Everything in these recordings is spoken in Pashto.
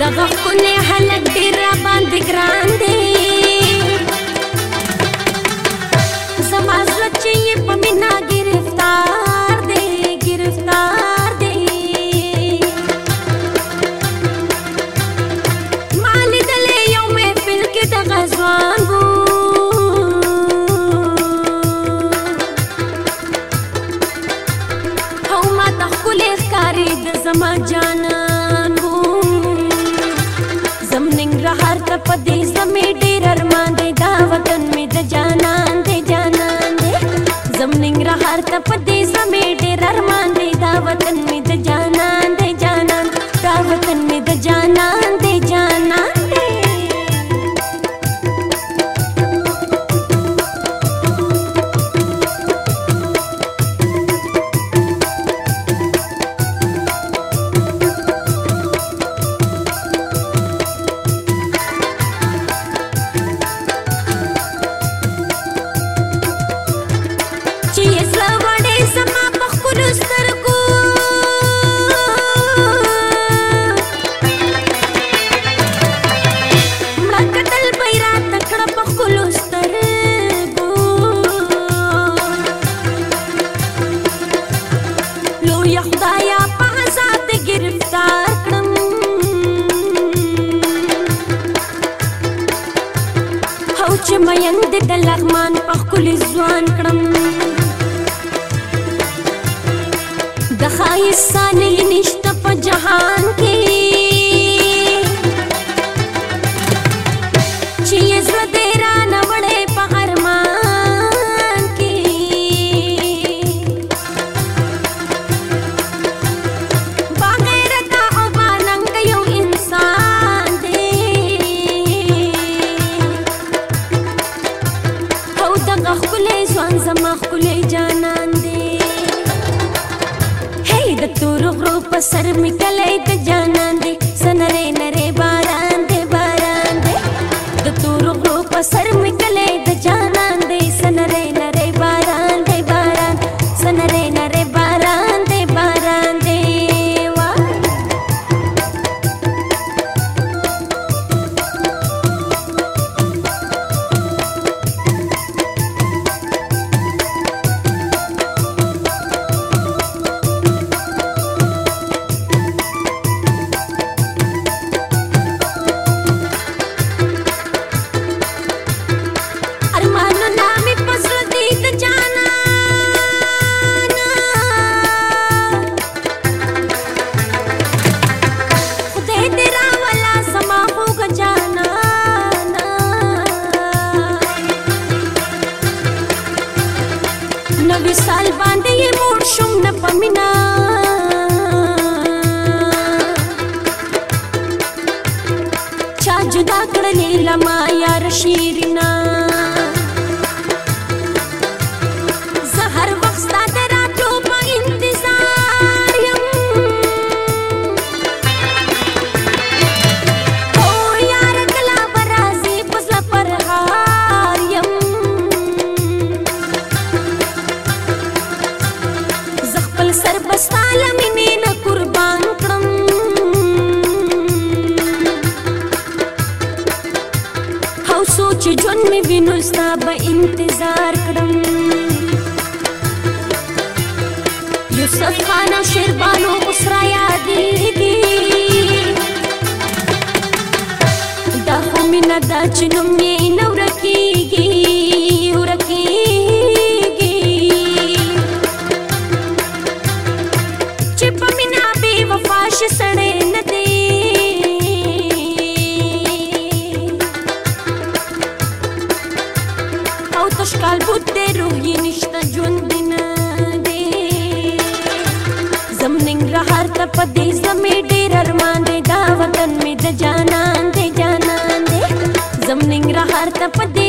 د غخونه حلق دې را باندې ګران دی زما زړه چې په مینا گرفتار دی گرفتار دی مال دلې یو محفل کې د غزوان وو او ما ته خلې ښکارې د زمان په دې زمي ډېر ارمان دی دا وطن مې د جانان دی جانان دی زم ننګرهار ته په دې زمي ډېر ارمان چې میند د لغمان په خپل ځوان کړم د خایسانې نشته په جهان کې घर में कलैत जाना ஆமினா छाजदा कड़नेला माया रशीरिना touching me பதி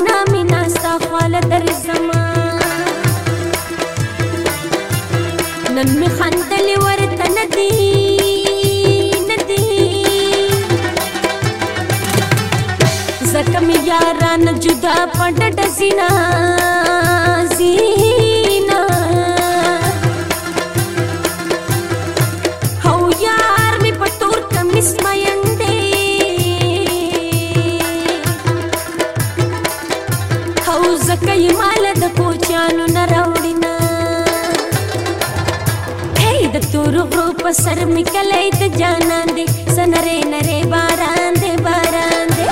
مینا مینا ستا خواله درځمه نن مې خندلې ورته نه دي ځکه مې یاران جدا پټ ډزینا زی زکه یې مال د کوچانو نه راوړی نه هی د تور غرو په سر مې کلی ته جانان دی سنرې نرې باران دی باران دی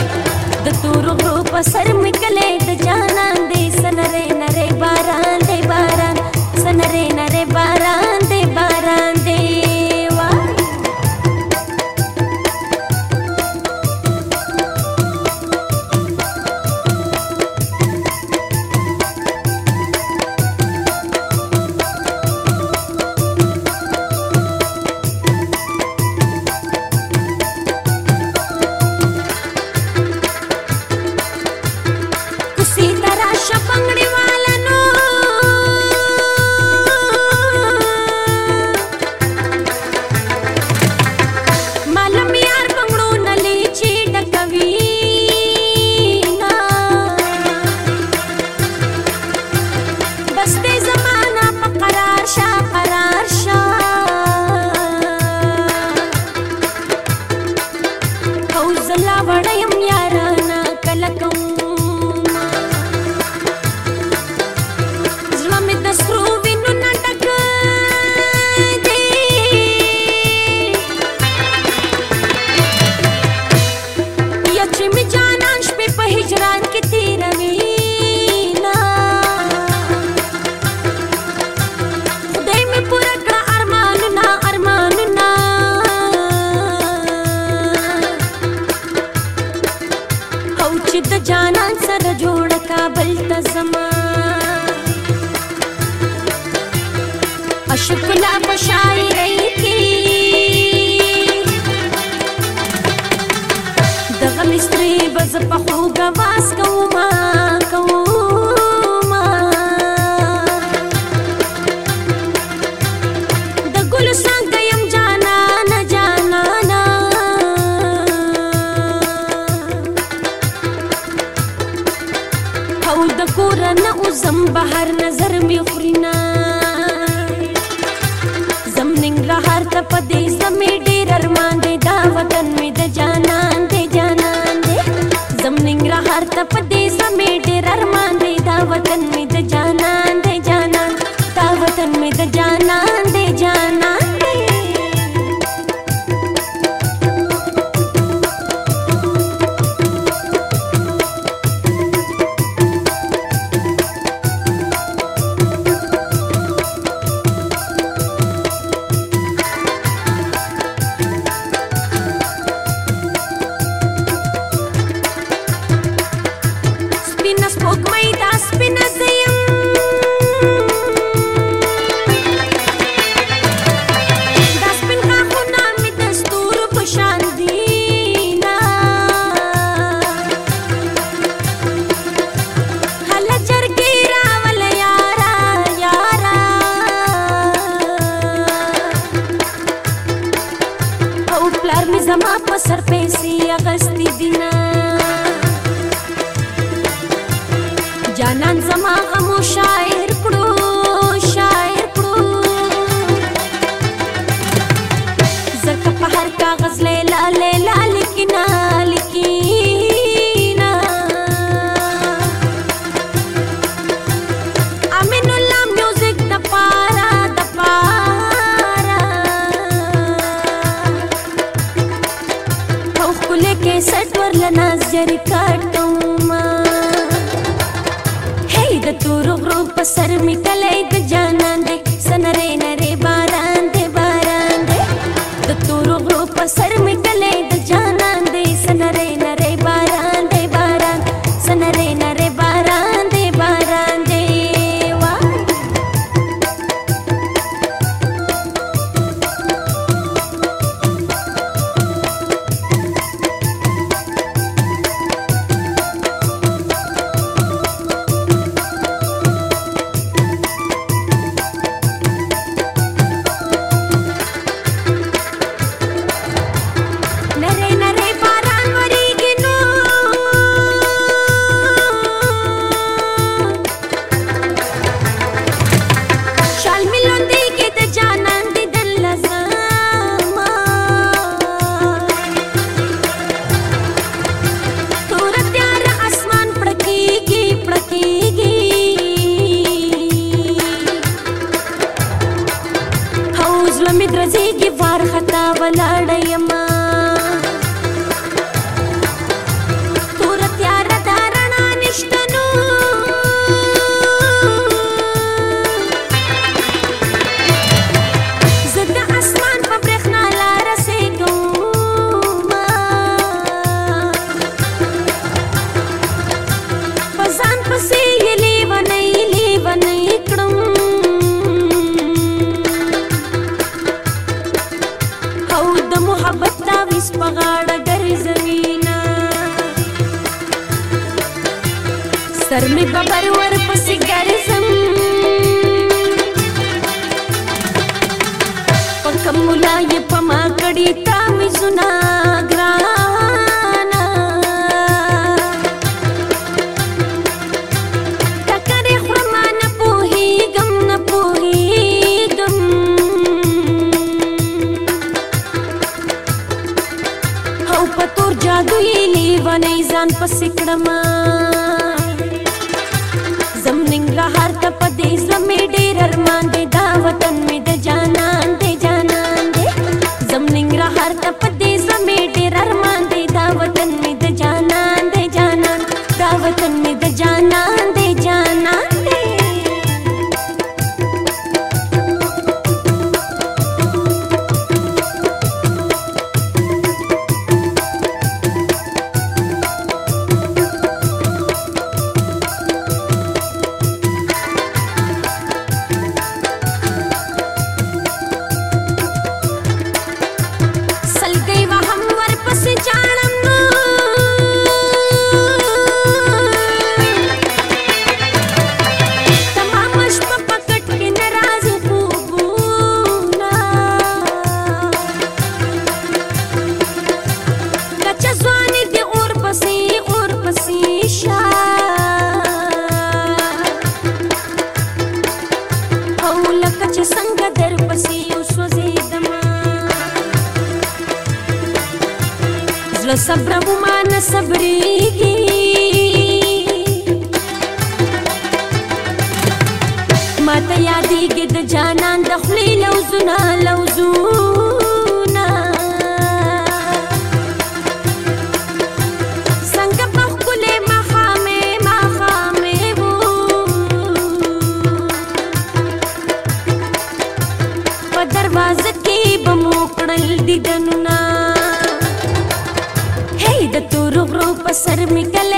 د تور غرو په سر مې کلی ته جانان دی سنرې نرې باران دی باران سنرې نرې باران वतन में द जाना दे जाना ता वतन में द जाना दे जाना smoke my دا نن زما غمو شاعر पसर मिटा پسې لیونی لیونی کړم او د محبت دا وس په غاړه ګرځوینا سر می ببر ماته یادېږي د جانان د خولې لوزونه لوزونه څنګه په ښکلې ماښامې ماښامې وو په دروازه کې به مو کړل دیدنونه هی د تورو غرو په سر مې کله